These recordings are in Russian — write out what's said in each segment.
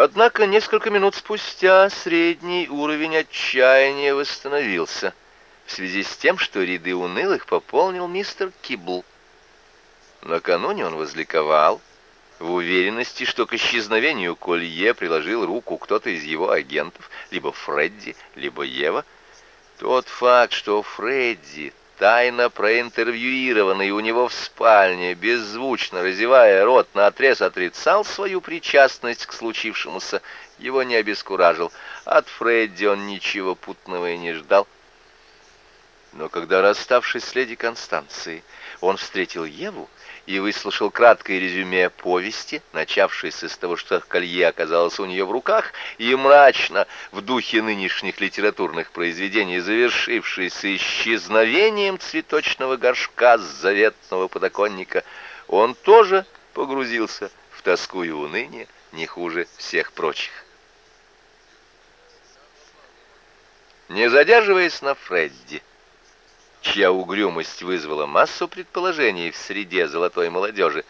Однако несколько минут спустя средний уровень отчаяния восстановился в связи с тем, что ряды унылых пополнил мистер Кибл. Накануне он возликовал, в уверенности, что к исчезновению колье приложил руку кто-то из его агентов, либо Фредди, либо Ева. Тот факт, что Фредди, тайно проинтервьюированный у него в спальне, беззвучно разевая рот, наотрез отрицал свою причастность к случившемуся, его не обескуражил. От Фредди он ничего путного и не ждал. Но когда, расставшись с леди Констанцией, он встретил Еву, и выслушал краткое резюме повести, начавшееся с того, что колье оказалось у нее в руках, и мрачно, в духе нынешних литературных произведений, завершившееся исчезновением цветочного горшка с заветного подоконника, он тоже погрузился в тоску и уныние не хуже всех прочих. Не задерживаясь на Фредди, чья угрюмость вызвала массу предположений в среде золотой молодежи,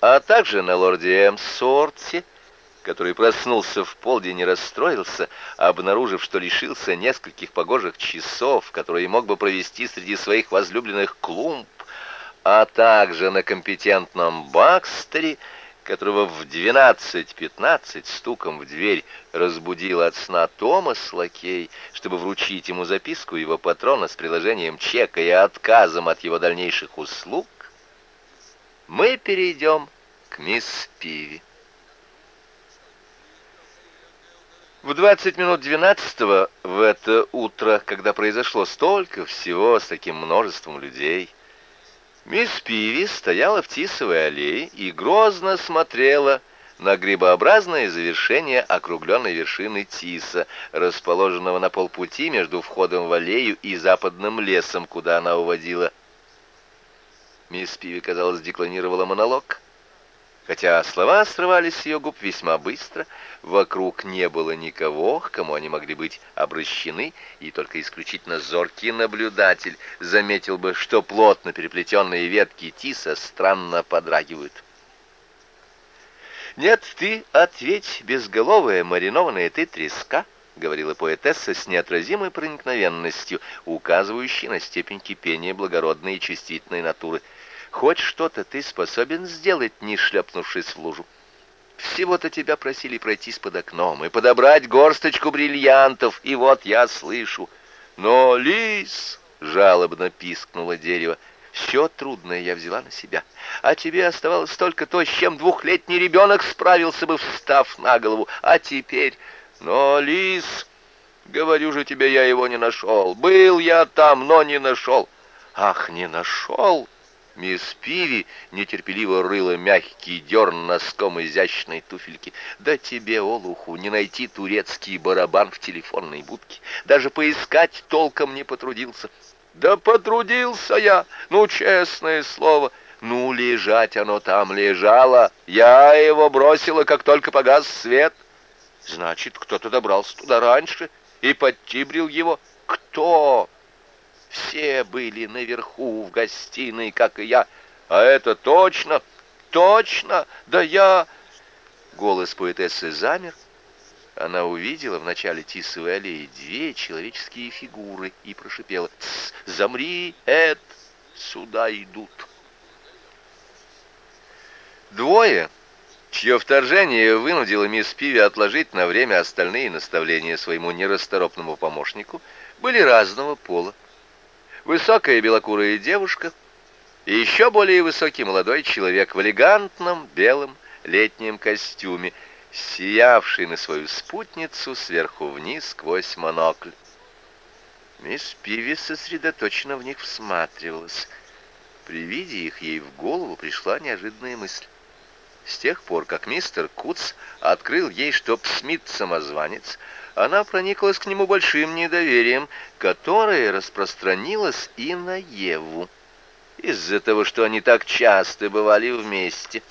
а также на лорде Эмсорте, который проснулся в полдень и расстроился, обнаружив, что лишился нескольких погожих часов, которые мог бы провести среди своих возлюбленных клумб, а также на компетентном Бакстере, которого в 12-15 стуком в дверь разбудил от сна Томас Лакей, чтобы вручить ему записку его патрона с приложением чека и отказом от его дальнейших услуг, мы перейдем к мисс Пиви. В 20 минут 12 в это утро, когда произошло столько всего с таким множеством людей, Мисс Пиви стояла в тисовой аллее и грозно смотрела на грибообразное завершение округленной вершины тиса, расположенного на полпути между входом в аллею и западным лесом, куда она уводила. Мисс Пиви, казалось, декламировала монолог. Хотя слова срывались с ее губ весьма быстро, вокруг не было никого, к кому они могли быть обращены, и только исключительно зоркий наблюдатель заметил бы, что плотно переплетенные ветки тиса странно подрагивают. «Нет, ты ответь, безголовая маринованная ты треска», — говорила поэтесса с неотразимой проникновенностью, указывающей на степень кипения благородной и чувствительной натуры — Хоть что-то ты способен сделать, не шлепнувшись в лужу. Всего-то тебя просили пройтись под окном и подобрать горсточку бриллиантов, и вот я слышу. Но, лис, жалобно пискнуло дерево, все трудное я взяла на себя, а тебе оставалось только то, с чем двухлетний ребенок справился бы, встав на голову, а теперь... Но, лис, говорю же тебе, я его не нашел. Был я там, но не нашел. Ах, не нашел! Мисс Пиви нетерпеливо рыла мягкий дерн носком изящной туфельки. Да тебе, Олуху, не найти турецкий барабан в телефонной будке. Даже поискать толком не потрудился. Да потрудился я, ну, честное слово. Ну, лежать оно там лежало. Я его бросила, как только погас свет. Значит, кто-то добрался туда раньше и подтибрил его. Кто? Все были наверху в гостиной, как и я. А это точно, точно, да я... Голос поэтессы замер. Она увидела в начале Тисовой аллеи две человеческие фигуры и прошипела. «Замри, Эд, сюда идут!» Двое, чье вторжение вынудило мисс Пиви отложить на время остальные наставления своему нерасторопному помощнику, были разного пола высокая белокурая девушка и еще более высокий молодой человек в элегантном белом летнем костюме, сиявший на свою спутницу сверху вниз сквозь монокль. Мисс Пиви сосредоточенно в них всматривалась. При виде их ей в голову пришла неожиданная мысль. С тех пор, как мистер Куц открыл ей, что Смит самозванец, она прониклась к нему большим недоверием, которое распространилось и на Еву, из-за того, что они так часто бывали вместе.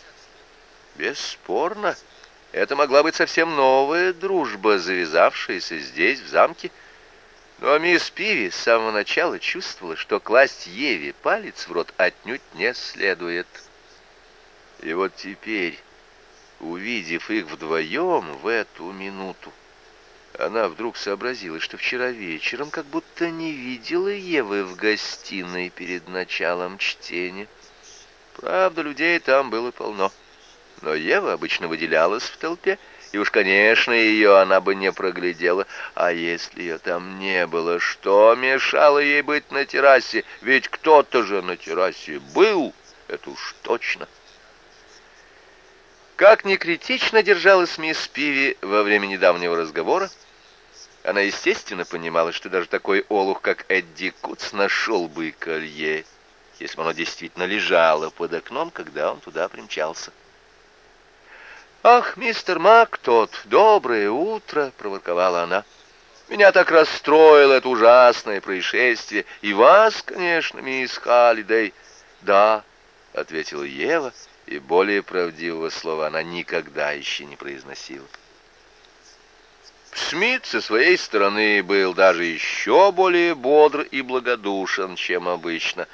Бесспорно, это могла быть совсем новая дружба, завязавшаяся здесь, в замке. Но мисс Пиви с самого начала чувствовала, что класть Еве палец в рот отнюдь не следует. И вот теперь Увидев их вдвоем в эту минуту, она вдруг сообразила, что вчера вечером как будто не видела Евы в гостиной перед началом чтения. Правда, людей там было полно. Но Ева обычно выделялась в толпе, и уж, конечно, ее она бы не проглядела. А если ее там не было, что мешало ей быть на террасе? Ведь кто-то же на террасе был, это уж точно. Как ни критично держалась мисс Пиви во время недавнего разговора, она, естественно, понимала, что даже такой олух, как Эдди Куц, нашел бы колье, если бы оно действительно лежало под окном, когда он туда примчался. «Ах, мистер Мак тот, доброе утро!» — проворковала она. «Меня так расстроило это ужасное происшествие. И вас, конечно, мисс Халлидей». «Да», — ответила Ева, и более правдивого слова она никогда еще не произносила. Смит со своей стороны был даже еще более бодр и благодушен, чем обычно.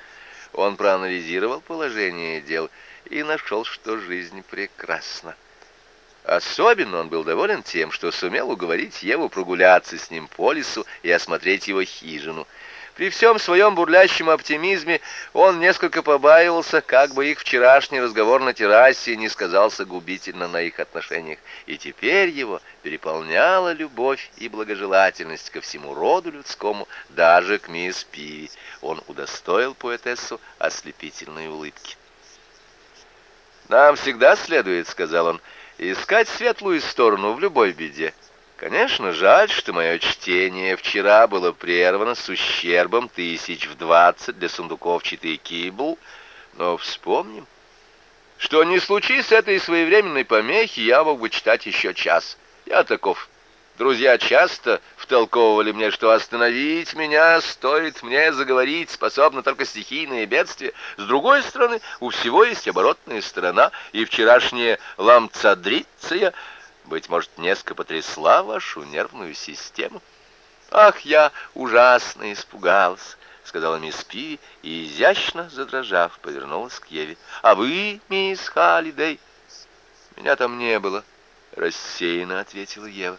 Он проанализировал положение дел и нашел, что жизнь прекрасна. Особенно он был доволен тем, что сумел уговорить Еву прогуляться с ним по лесу и осмотреть его хижину. При всем своем бурлящем оптимизме он несколько побаивался, как бы их вчерашний разговор на террасе не сказался губительно на их отношениях. И теперь его переполняла любовь и благожелательность ко всему роду людскому, даже к мисс Пиви. Он удостоил поэтессу ослепительной улыбки. «Нам всегда следует, — сказал он, — искать светлую сторону в любой беде. Конечно, жаль, что мое чтение вчера было прервано с ущербом тысяч в двадцать для сундуков читы Кибл, но вспомним, что не случись этой своевременной помехи, я мог бы читать еще час. Я таков. Друзья часто втолковывали мне, что остановить меня стоит мне заговорить, способно только стихийные бедствия. С другой стороны, у всего есть оборотная сторона, и вчерашняя ламцадриция, быть может, несколько потрясла вашу нервную систему. «Ах, я ужасно испугалась!» — сказала мисс Пи и, изящно задрожав, повернулась к Еве. «А вы, мисс Халлидей?» «Меня там не было», — рассеянно ответила Ева.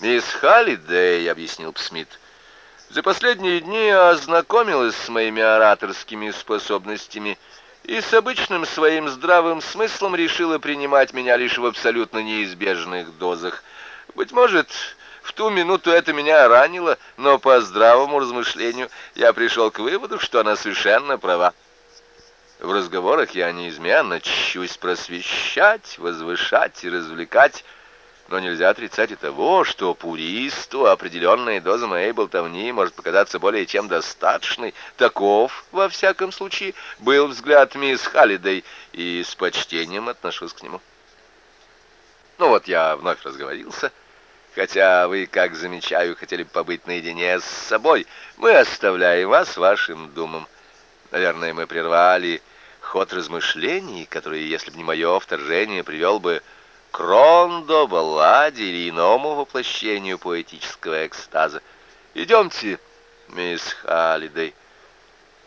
«Мисс Халлидей», — объяснил Псмит, — «за последние дни ознакомилась с моими ораторскими способностями и с обычным своим здравым смыслом решила принимать меня лишь в абсолютно неизбежных дозах. Быть может, в ту минуту это меня ранило, но по здравому размышлению я пришел к выводу, что она совершенно права. В разговорах я неизменно чусь просвещать, возвышать и развлекать, но нельзя отрицать и того, что пуристу определенная доза моей болтовни может показаться более чем достаточной. Таков, во всяком случае, был взгляд мисс Халлидей, и с почтением отношусь к нему. Ну вот я вновь разговорился, хотя вы, как замечаю, хотели бы побыть наедине с собой. Мы оставляем вас вашим думам. Наверное, мы прервали ход размышлений, который, если бы не мое вторжение, привел бы к рондо, балладе или иному воплощению поэтического экстаза. Идемте, мисс Халлидей.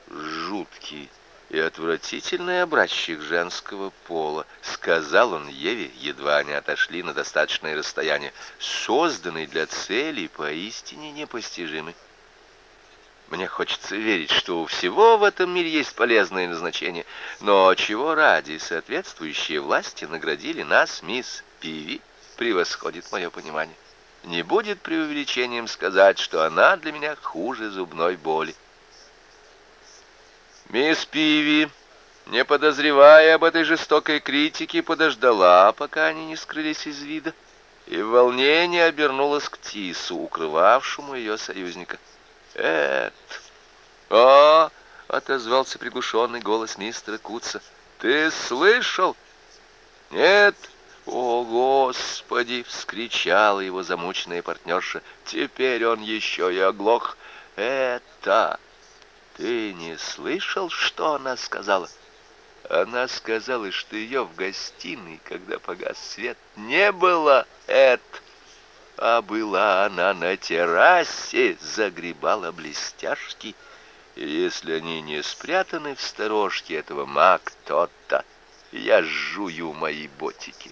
Жуткий и отвратительный образчик женского пола, сказал он Еве, едва они отошли на достаточное расстояние, созданный для цели поистине непостижимый. Мне хочется верить, что у всего в этом мире есть полезное назначение, но чего ради соответствующие власти наградили нас, мисс Пиви, превосходит мое понимание. Не будет преувеличением сказать, что она для меня хуже зубной боли. Мисс Пиви, не подозревая об этой жестокой критике, подождала, пока они не скрылись из вида, и в волнении обернулась к Тису, укрывавшему ее союзника. Эд. А, отозвался приглушенный голос мистера Куца. Ты слышал? Нет. О, Господи! вскричала его замученная партнерша. Теперь он еще и оглох. Это... Ты не слышал, что она сказала? Она сказала, что ее в гостиной, когда погас свет, не было, Эд. А была она на террасе, загребала блестяшки. И если они не спрятаны в сторожке этого маг, то-то Я жую мои ботики.